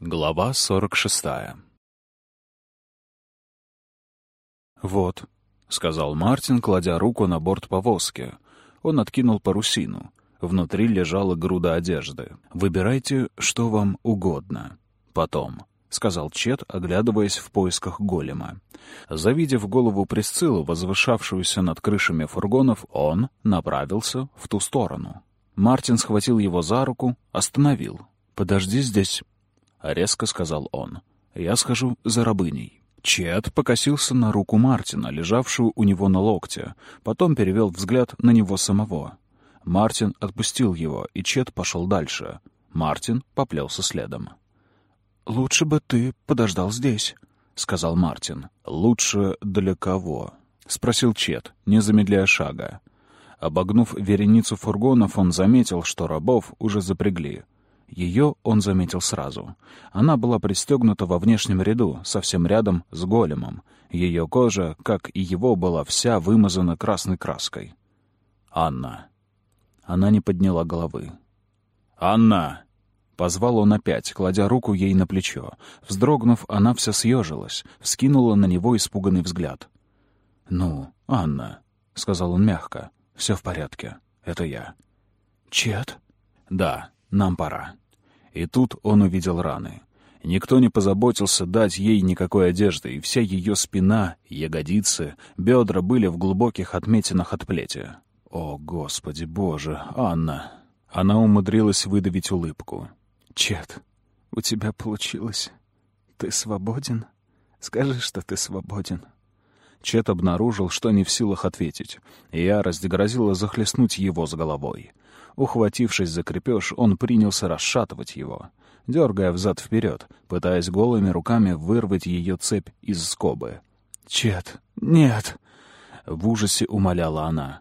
Глава 46 «Вот», — сказал Мартин, кладя руку на борт повозки. Он откинул парусину. Внутри лежала груда одежды. «Выбирайте, что вам угодно. Потом», — сказал Чет, оглядываясь в поисках голема. Завидев голову Присциллы, возвышавшуюся над крышами фургонов, он направился в ту сторону. Мартин схватил его за руку, остановил. «Подожди здесь», — резко сказал он. «Я схожу за рабыней». Чет покосился на руку Мартина, лежавшую у него на локте, потом перевел взгляд на него самого. Мартин отпустил его, и Чет пошел дальше. Мартин поплелся следом. «Лучше бы ты подождал здесь», — сказал Мартин. «Лучше для кого?» — спросил Чет, не замедляя шага. Обогнув вереницу фургонов, он заметил, что рабов уже запрягли. Ее он заметил сразу. Она была пристегнута во внешнем ряду, совсем рядом с големом. Ее кожа, как и его, была вся вымазана красной краской. «Анна». Она не подняла головы. «Анна!» Позвал он опять, кладя руку ей на плечо. Вздрогнув, она вся съежилась, вскинула на него испуганный взгляд. «Ну, Анна», — сказал он мягко, — «все в порядке. Это я». «Чет?» «Да, нам пора». И тут он увидел раны. Никто не позаботился дать ей никакой одежды, и вся ее спина, ягодицы, бедра были в глубоких отметинах от плети. «О, Господи Боже, Анна!» Она умудрилась выдавить улыбку. «Чет, у тебя получилось. Ты свободен? Скажи, что ты свободен». Чет обнаружил, что не в силах ответить, ярость грозила захлестнуть его с головой. Ухватившись за крепеж, он принялся расшатывать его, дергая взад-вперед, пытаясь голыми руками вырвать ее цепь из скобы. «Чет, нет!» — в ужасе умоляла она.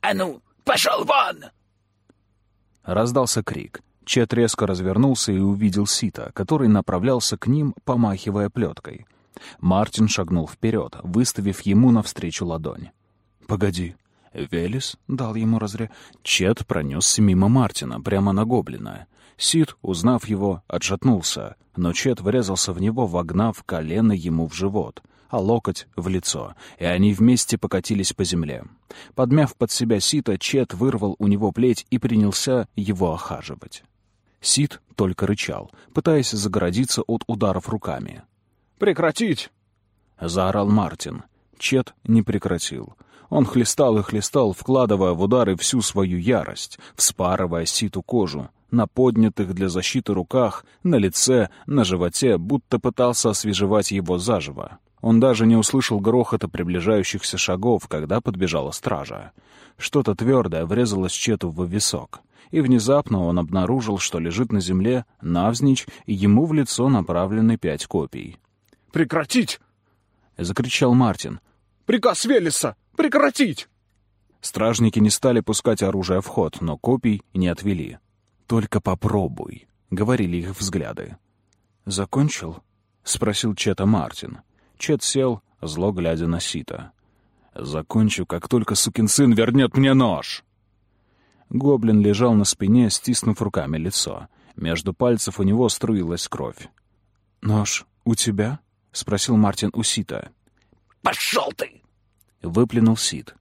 «А ну, пошел вон!» Раздался крик. Чет резко развернулся и увидел Сита, который направлялся к ним, помахивая плеткой. Мартин шагнул вперед, выставив ему навстречу ладонь. «Погоди», Велес дал ему разря... Чет пронесся мимо Мартина, прямо на гоблина. Сид, узнав его, отшатнулся, но Чет врезался в него, вогнав колено ему в живот, а локоть — в лицо, и они вместе покатились по земле. Подмяв под себя Сита, Чет вырвал у него плеть и принялся его охаживать. Сид только рычал, пытаясь загородиться от ударов руками. «Прекратить!» — заорал Мартин. Чет не прекратил. Он хлестал и хлестал, вкладывая в удары всю свою ярость, вспарывая ситу кожу, на поднятых для защиты руках, на лице, на животе, будто пытался освежевать его заживо. Он даже не услышал грохота приближающихся шагов, когда подбежала стража. Что-то твердое врезалось Чету в висок. И внезапно он обнаружил, что лежит на земле, навзничь, и ему в лицо направлены пять копий. «Прекратить!» — закричал Мартин. «Приказ Велеса! Прекратить!» Стражники не стали пускать оружие в ход, но копий не отвели. «Только попробуй», — говорили их взгляды. «Закончил?» — спросил Чета Мартин. Чет сел, зло глядя на Сита. «Закончу, как только сукин сын вернет мне нож!» Гоблин лежал на спине, стиснув руками лицо. Между пальцев у него струилась кровь. «Нож у тебя?» — спросил Мартин у Сита. «Пошел ты!» — выплюнул Сид.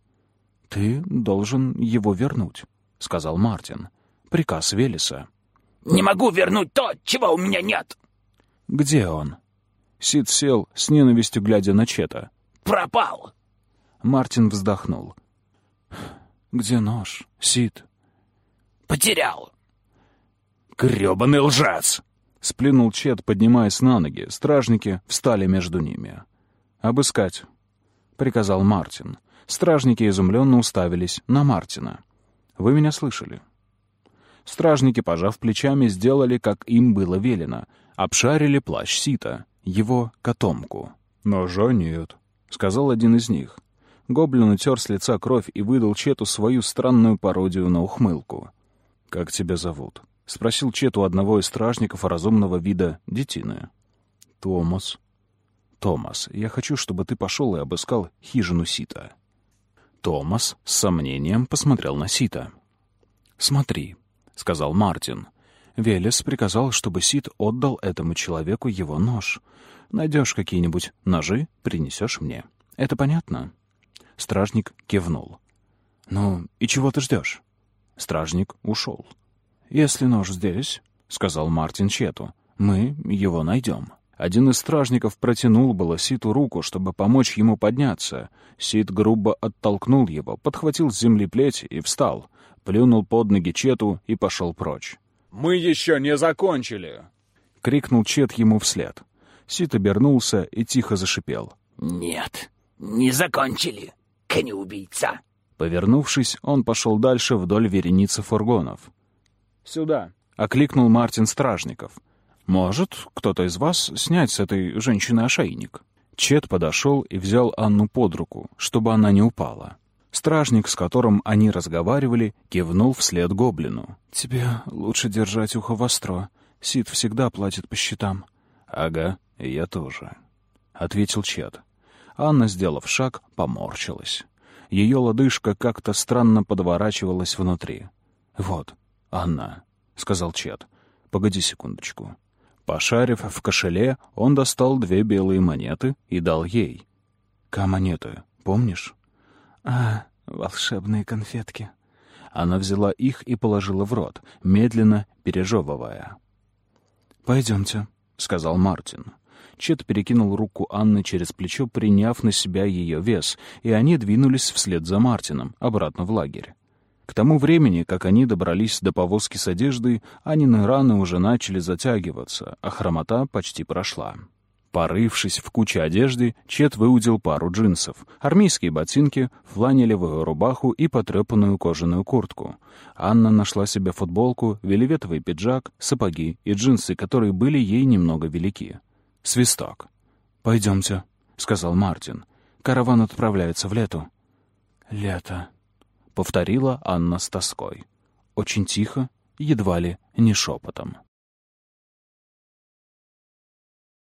«Ты должен его вернуть», — сказал Мартин. «Приказ Велеса». «Не могу вернуть то, чего у меня нет!» «Где он?» Сид сел, с ненавистью глядя на Чета. «Пропал!» Мартин вздохнул. «Где нож, Сид?» «Потерял!» «Грёбаный лжец!» — сплюнул Чет, поднимаясь на ноги. Стражники встали между ними. «Обыскать», — приказал Мартин. Стражники изумленно уставились на Мартина. «Вы меня слышали?» Стражники, пожав плечами, сделали, как им было велено. Обшарили плащ Сита, его котомку. «Ножа нет», — сказал один из них. Гоблин утер с лица кровь и выдал Чету свою странную пародию на ухмылку. «Как тебя зовут?» — спросил Чету одного из стражников разумного вида детины. «Томас», «Томас, я хочу, чтобы ты пошел и обыскал хижину Сита». Томас с сомнением посмотрел на Сита. «Смотри», — сказал Мартин. Велес приказал, чтобы Сид отдал этому человеку его нож. Найдешь какие-нибудь ножи, принесешь мне. Это понятно?» Стражник кивнул. «Ну, и чего ты ждешь?» Стражник ушел. «Если нож здесь, — сказал Мартин Чету, — мы его найдем». Один из стражников протянул было Ситу руку, чтобы помочь ему подняться. Сит грубо оттолкнул его, подхватил с земли плеть и встал, плюнул под ноги Чету и пошел прочь. «Мы еще не закончили!» — крикнул Чет ему вслед. Сит обернулся и тихо зашипел. «Нет, не закончили, кони-убийца!» Повернувшись, он пошел дальше вдоль вереницы фургонов. «Сюда!» — окликнул Мартин стражников. «Может, кто-то из вас снять с этой женщины ошейник?» Чет подошел и взял Анну под руку, чтобы она не упала. Стражник, с которым они разговаривали, кивнул вслед гоблину. «Тебе лучше держать ухо востро. Сид всегда платит по счетам». «Ага, я тоже», — ответил Чет. Анна, сделав шаг, поморщилась. Ее лодыжка как-то странно подворачивалась внутри. «Вот, Анна», — сказал Чет. «Погоди секундочку». Пошарив в кошеле, он достал две белые монеты и дал ей. «Ка монеты, помнишь?» «А, волшебные конфетки». Она взяла их и положила в рот, медленно пережевывая. «Пойдемте», — сказал Мартин. Чет перекинул руку Анны через плечо, приняв на себя ее вес, и они двинулись вслед за Мартином, обратно в лагерь. К тому времени, как они добрались до повозки с одеждой, Анины раны уже начали затягиваться, а хромота почти прошла. Порывшись в куче одежды, Чет выудил пару джинсов, армейские ботинки, фланелевую рубаху и потрепанную кожаную куртку. Анна нашла себе футболку, веливетовый пиджак, сапоги и джинсы, которые были ей немного велики. Свисток. «Пойдемте», — сказал Мартин. «Караван отправляется в лету». «Лето», — повторила Анна с тоской. Очень тихо, едва ли не шепотом.